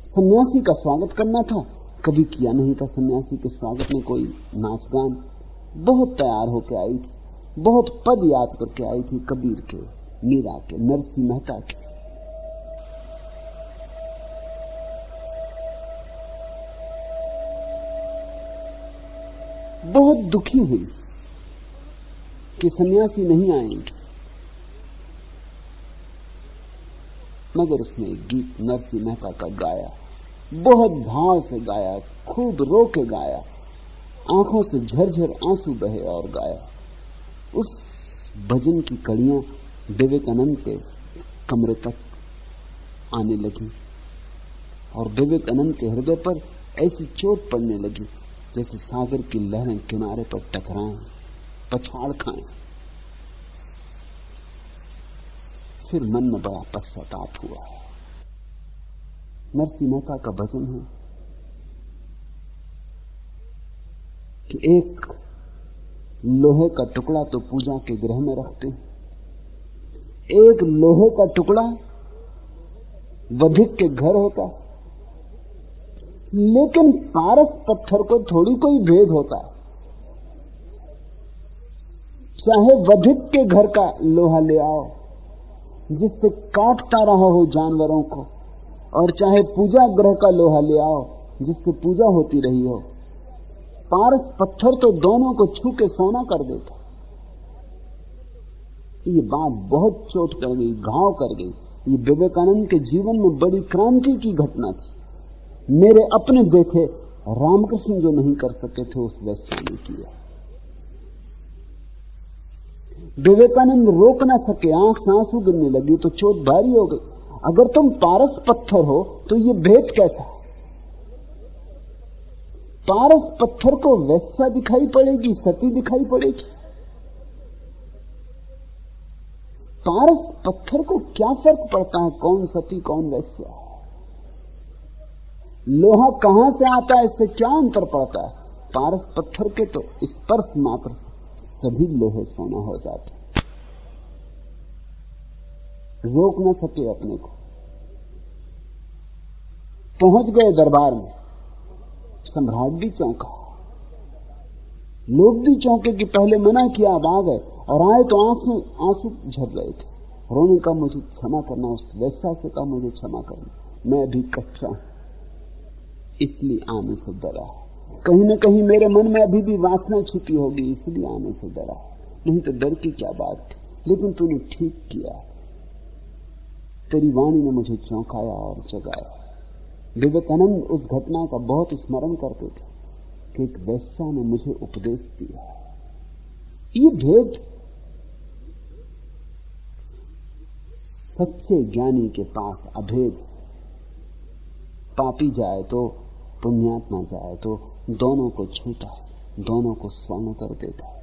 सन्यासी का स्वागत करना था। कभी किया नहीं था सन्यासी के स्वागत में कोई नाच गान बहुत तैयार होकर आई थी। बहुत पद याद करके आई थी कबीर के, मीरा के, नरसी मेहता के। बहुत दुखी हुई कि सन्यासी नहीं आएँगे मगर उसने गीत नरसी मेहता का गाया। बहुत भाव से गाया, खूब रो के गाया। आँखों से झरझर आँसू बहे और गाया। उस भजन की कड़ियाँ विवेकानंद के कमरे तक आने लगी और विवेकानंद के हृदय पर ऐसी चोट पड़ने लगी जैसे सागर की लहरें किनारे पर टकराएँ, पछाड़ खाएँ। फिर मन में बड़ा पश्चाताप हुआ। नरसी मेहता का भजन है कि एक लोहे का टुकड़ा तो पूजा के ग्रह में रखते एक लोहे का टुकड़ा वधिक के घर होता लेकिन पारस पत्थर को थोड़ी कोई भेद होता है। चाहे वधिक के घर का लोहा ले आओ, जिससे काटता रहा हो जानवरों को, और चाहे पूजा ग्रह का लोहा ले आओ, जिससे पूजा होती रही हो, पारस पत्थर तो दोनों को छू के सोना कर देता। ये बात बहुत चोट कर गई, घाव कर गई। ये विवेकानंद के जीवन में बड़ी क्रांति की घटना थी। मेरे अपने देखे रामकृष्ण जो नहीं कर सके थे, उस वैश्य ने किया। विवेकानंद रोक ना सके, आँख से आँसू गिरने लगी तो चोट भारी हो गई। अगर तुम पारस पत्थर हो तो ये भेद कैसा? है पारस पत्थर को वैसा दिखाई पड़ेगी, सती दिखाई पड़ेगी। पारस पत्थर को क्या फ़र्क पड़ता है? कौन सती, कौन वैश्या? लोहा कहाँ से आता है? इससे क्या अंतर पड़ता है? पारस पत्थर के तो स्पर्श मात्र सभी लोहे सोना हो जाते रोक न सके अपने को। पहुँच गए दरबार में। सम्राट भी चौंका। लोग भी चौंके कि पहले मना किया, अब आ गए। और आए तो आँसू आँसू झर गए थे। रोने का मुझे क्षमा करना, उस वैसा से का मुझे क्षमा करना। मैं अभी कच्चा हूँ। इसलिए आने से डरा कहीं ना कहीं मेरे मन में अभी भी वासना छुपी होगी, इसलिए आने से डरा नहीं तो डर की क्या बात थी? लेकिन तूने ठीक किया। तेरी वाणी ने मुझे चौंकाया और जगाया। विवेकानंद उस घटना का बहुत स्मरण करते थे कि एक वैश्या ने मुझे उपदेश दिया। ये भेद सच्चे ज्ञानी के पास अभेद पापी जाए तो पुण्यात्मा जाए तो दोनों को छूता है, दोनों को स्वर्ण कर देता है।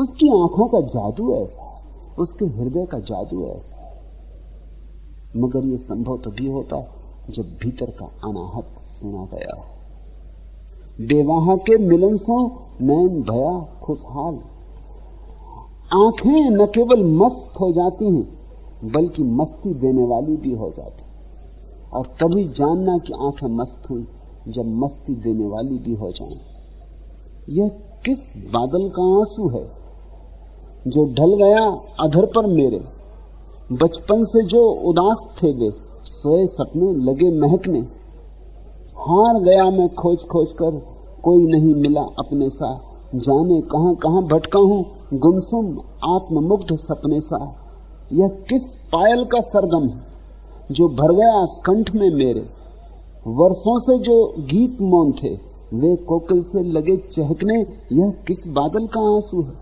उसकी आँखों का जादू ऐसा है, उसके हृदय का जादू ऐसा है। मगर ये संभव तभी होता है जब भीतर का अनाहत सुना गया हो। बेवाह के मिलन सो नैन भया खुशहाल। आँखें न केवल मस्त हो जाती हैं, बल्कि मस्ती देने वाली भी हो जाती। और तभी जानना कि आँखें मस्त हुई जब मस्ती देने वाली भी हो जाए। यह किस बादल का आँसू है जो ढल गया अधर पर मेरे? बचपन से जो उदास थे वे, सोए सपने लगे महकने। हार गया मैं खोज खोज कर, कोई नहीं मिला अपने सा। जाने कहाँ कहाँ भटका हूँ, गुमसुम आत्ममुग्ध सपने सा। यह किस पायल का सरगम है जो भर गया कंठ में मेरे? वर्षों से जो गीत मौन थे, वे कोकिल से लगे चहकने, यह किस बादल का आँसू है?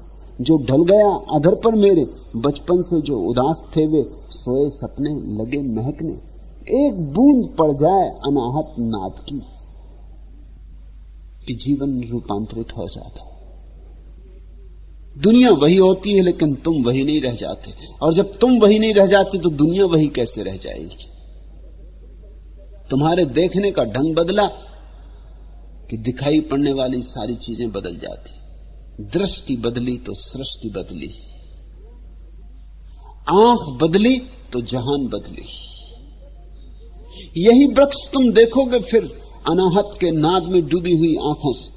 जो ढल गया अधर पर मेरे, बचपन से जो उदास थे वे, सोए सपने लगे महकने। एक बूंद पड़ जाए अनाहत नाद की, कि जीवन रूपांतरित हो जाता। दुनिया वही होती है, लेकिन तुम वही नहीं रह जाते। और जब तुम वही नहीं रह जाते तो दुनिया वही कैसे रह जाएगी? तुम्हारे देखने का ढंग बदला कि दिखाई पड़ने वाली सारी चीज़ें बदल जाती। दृष्टि बदली तो सृष्टि बदली। आँख बदली तो जहान बदली। यही वृक्ष तुम देखोगे फिर अनाहत के नाद में डूबी हुई आँखों से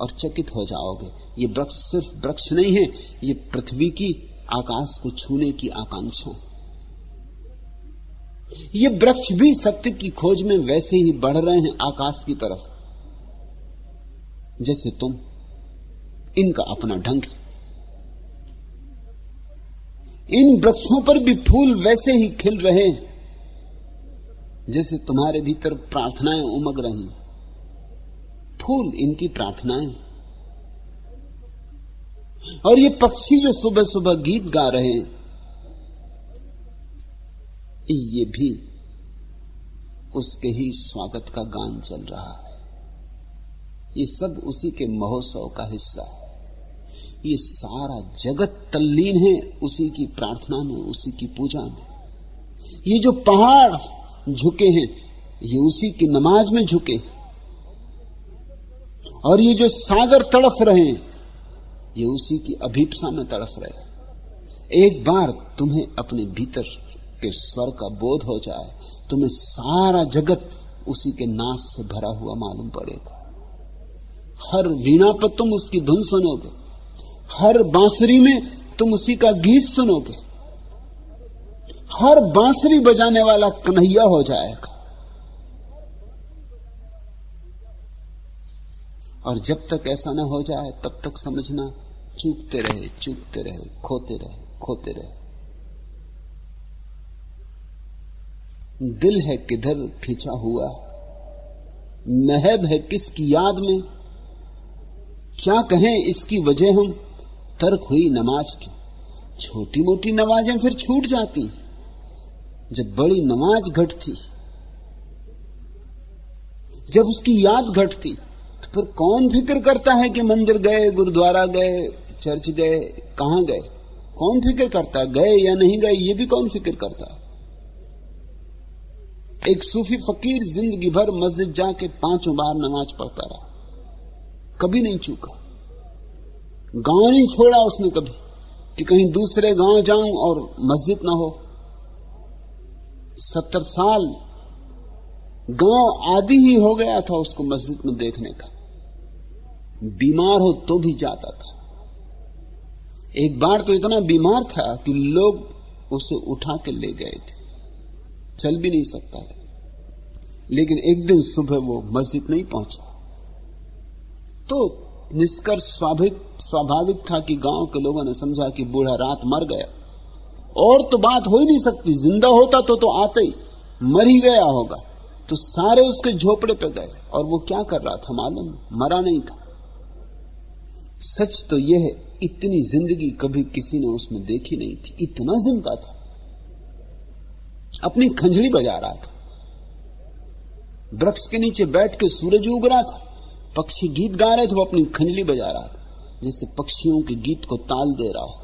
और चकित हो जाओगे। ये वृक्ष सिर्फ़ वृक्ष नहीं है, ये पृथ्वी की आकाश को छूने की आकांक्षा ये वृक्ष भी सत्य की खोज में वैसे ही बढ़ रहे हैं आकाश की तरफ़। जैसे तुम, इनका अपना ढंग इन वृक्षों पर भी फूल वैसे ही खिल रहे हैं, जैसे तुम्हारे भीतर प्रार्थनाएँ उमग रही फूल इनकी प्रार्थनाएँ। और ये पक्षी जो सुबह सुबह गीत गा रहे हैं ये भी उसके ही स्वागत का गान चल रहा है। ये सब उसी के महोत्सव का हिस्सा है। ये सारा जगत तल्लीन है उसी की प्रार्थना में, उसी की पूजा में। ये जो पहाड़ झुके हैं, ये उसी की नमाज़ में झुके और ये जो सागर तड़फ रहे हैं, ये उसी की अभीपसा में तड़फ रहे एक बार तुम्हें अपने भीतर के स्वर का बोध हो जाए, तुम्हें सारा जगत उसी के नाश से भरा हुआ मालूम पड़ेगा। हर वीणा पर तुम उसकी धुन सुनोगे, हर बांसुरी में तुम उसी का गीत सुनोगे, हर बांसुरी बजाने वाला कन्हैया हो जाएगा। और जब तक ऐसा ना हो जाए, तब तक समझना, चूकते रहे चूकते रहे, खोते रहे खोते रहे। दिल है किधर खिंचा हुआ? महब है किसकी याद में? क्या कहें इसकी वजह हम? तर्क हुई नमाज़ की। छोटी मोटी नमाजें फिर छूट जाती। जब बड़ी नमाज़ घटती, जब उसकी याद घटती तो फिर कौन फ़िक्र करता है कि मंदिर गए, गुरुद्वारा गए, चर्च गए, कहाँ गए? कौन फ़िक्र करता, गए या नहीं गए, ये भी कौन फ़िक्र करता? एक सूफी फकीर ज़िंदगी भर मस्जिद जाके पाँचों बार नमाज़ पढ़ता रहा। कभी नहीं चूका। गाँव नहीं छोड़ा उसने कभी कि कहीं दूसरे गाँव जाऊँ और मस्जिद ना हो। सत्तर साल गाँव आदि ही हो गया था उसको मस्जिद में देखने का। बीमार हो तो भी जाता था। एक बार तो इतना बीमार था कि लोग उसे उठा के ले गए थे। चल भी नहीं सकता था। लेकिन एक दिन सुबह वो मस्जिद नहीं पहुँचा। तो निष्कर्ष स्वाभाविक स्वाभाविक था कि गाँव के लोगों ने समझा कि बूढ़ा रात मर गया। और तो बात हो ही नहीं सकती, ज़िंदा होता तो तो आते ही, मर ही गया होगा। तो सारे उसके झोपड़े पे गए, और वो क्या कर रहा था मालूम? मरा नहीं था। सच तो यह है, इतनी ज़िंदगी कभी किसी ने उसमें देखी नहीं थी। इतना ज़िंदा था। अपनी खंजड़ी बजा रहा था। वृक्ष के नीचे बैठ के सूरज उग रहा था। पक्षी गीत गा रहे थे, वो अपनी खंजली बजा रहा था जैसे पक्षियों के गीत को ताल दे रहा हो।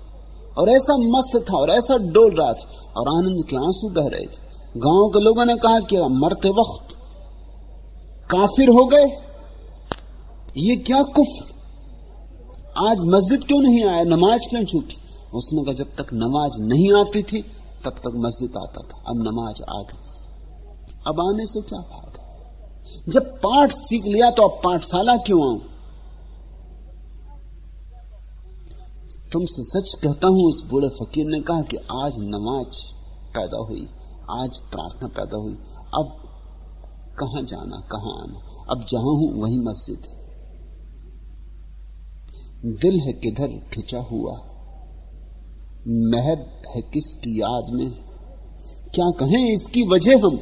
और ऐसा मस्त था, और ऐसा डोल रहा था, और आनंद के आँसू बह रहे थे। गाँव के लोगों ने कहा कि मरते वक्त काफिर हो गए। ये क्या कुफ? आज मस्जिद क्यों नहीं आया? नमाज़ क्यों छूटी? उसने कहा, जब तक नमाज़ नहीं आती थी तब तक मस्जिद आता था, अब नमाज़ आ गई। अब आने से क्या बात जब पाठ सीख लिया तो अब पाठशाला क्यों आऊँ? तुमसे सच कहता हूँ, उस बूढ़े फकीर ने कहा कि आज नमाज़ पैदा हुई, आज प्रार्थना पैदा हुई। अब कहा जाना, कहा आना? अब जहाँ हूँ, वही मस्जिद है। दिल है किधर खिंचा हुआ महब है किसकी याद में? क्या कहें इसकी वजह हम?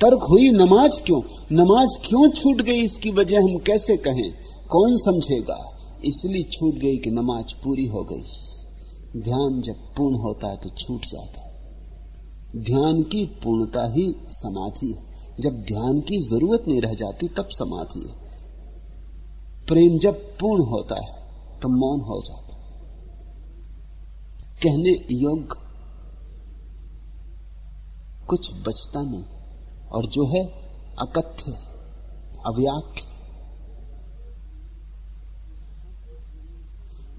तर्क हुई नमाज़ क्यों? नमाज़ क्यों छूट गई इसकी वजह हम कैसे कहें? कौन समझेगा? इसलिए छूट गई कि नमाज़ पूरी हो गई। ध्यान जब पूर्ण होता है तो छूट जाता है। ध्यान की पूर्णता ही समाधि है। जब ध्यान की ज़रूरत नहीं रह जाती, तब समाधि है। प्रेम जब पूर्ण होता है तो मौन हो जाता कहने योग्य कुछ बचता नहीं। और जो है, अकथ्य, अव्याख्य।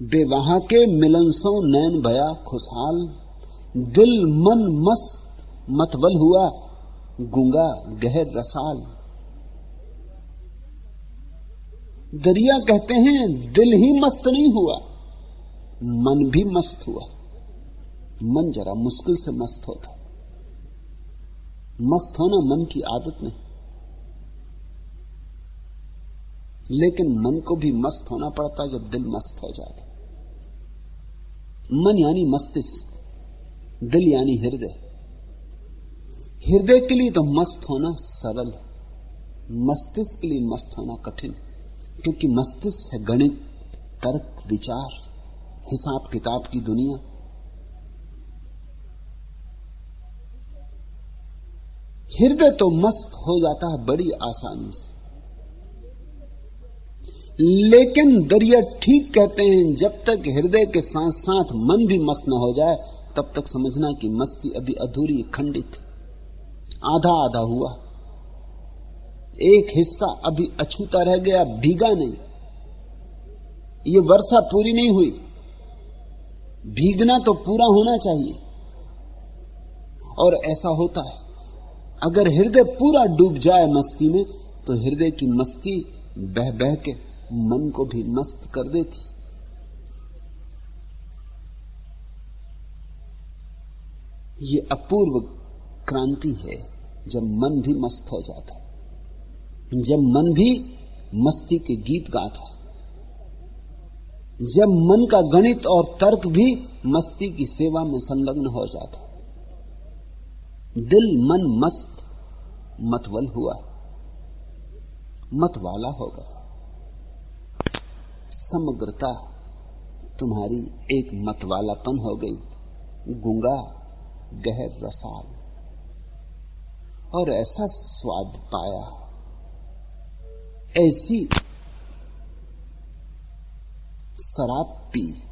बेवाह के मिलन सो नैन भया खुशहाल। दिल मन मस्त मतवल हुआ गुंगा गहर रसाल। दरिया कहते हैं, दिल ही मस्त नहीं हुआ, मन भी मस्त हुआ। मन जरा मुश्किल से मस्त होता। मस्त होना मन की आदत नहीं। लेकिन मन को भी मस्त होना पड़ता जब दिल मस्त हो जाता। मन यानी मस्तिष्क, दिल यानी हृदय। हृदय के लिए तो मस्त होना सरल मस्तिष्क के लिए मस्त होना कठिन, क्योंकि मस्तिष्क है गणित, तर्क, विचार हिसाब किताब की दुनिया। हृदय तो मस्त हो जाता है बड़ी आसानी से। लेकिन दरिया ठीक कहते हैं, जब तक हृदय के साथ साथ मन भी मस्त न हो जाए, तब तक समझना कि मस्ती अभी अधूरी खंडित आधा आधा हुआ। एक हिस्सा अभी अछूता रह गया, भीगा नहीं। ये वर्षा पूरी नहीं हुई। भीगना तो पूरा होना चाहिए। और ऐसा होता है। अगर हृदय पूरा डूब जाए मस्ती में तो हृदय की मस्ती बह बह के मन को भी मस्त कर देती। ये अपूर्व क्रांति है, जब मन भी मस्त हो जाता। जब मन भी मस्ती के गीत गाता। जब मन का गणित और तर्क भी मस्ती की सेवा में संलग्न हो जाता। दिल मन मस्त मतवल हुआ। मतवाला होगा। समग्रता तुम्हारी एक मतवालापन हो गई। गुंगा, गहर रसाल। और ऐसा स्वाद पाया। ऐसी शराब पी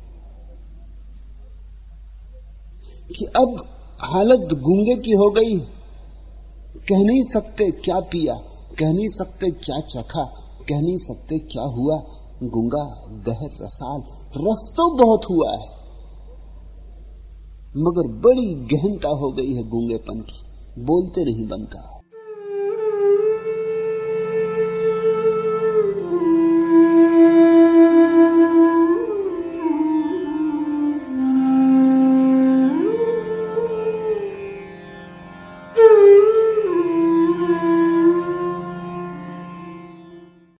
कि अब हालत गूँगे की हो गई। कह नहीं सकते क्या पिया, कह नहीं सकते क्या चखा, कह नहीं सकते क्या हुआ। गुंगा, गहर रसाल, रस तो बहुत हुआ है। मगर बड़ी गहनता हो गई है गूंगेपन की। बोलते नहीं बनता।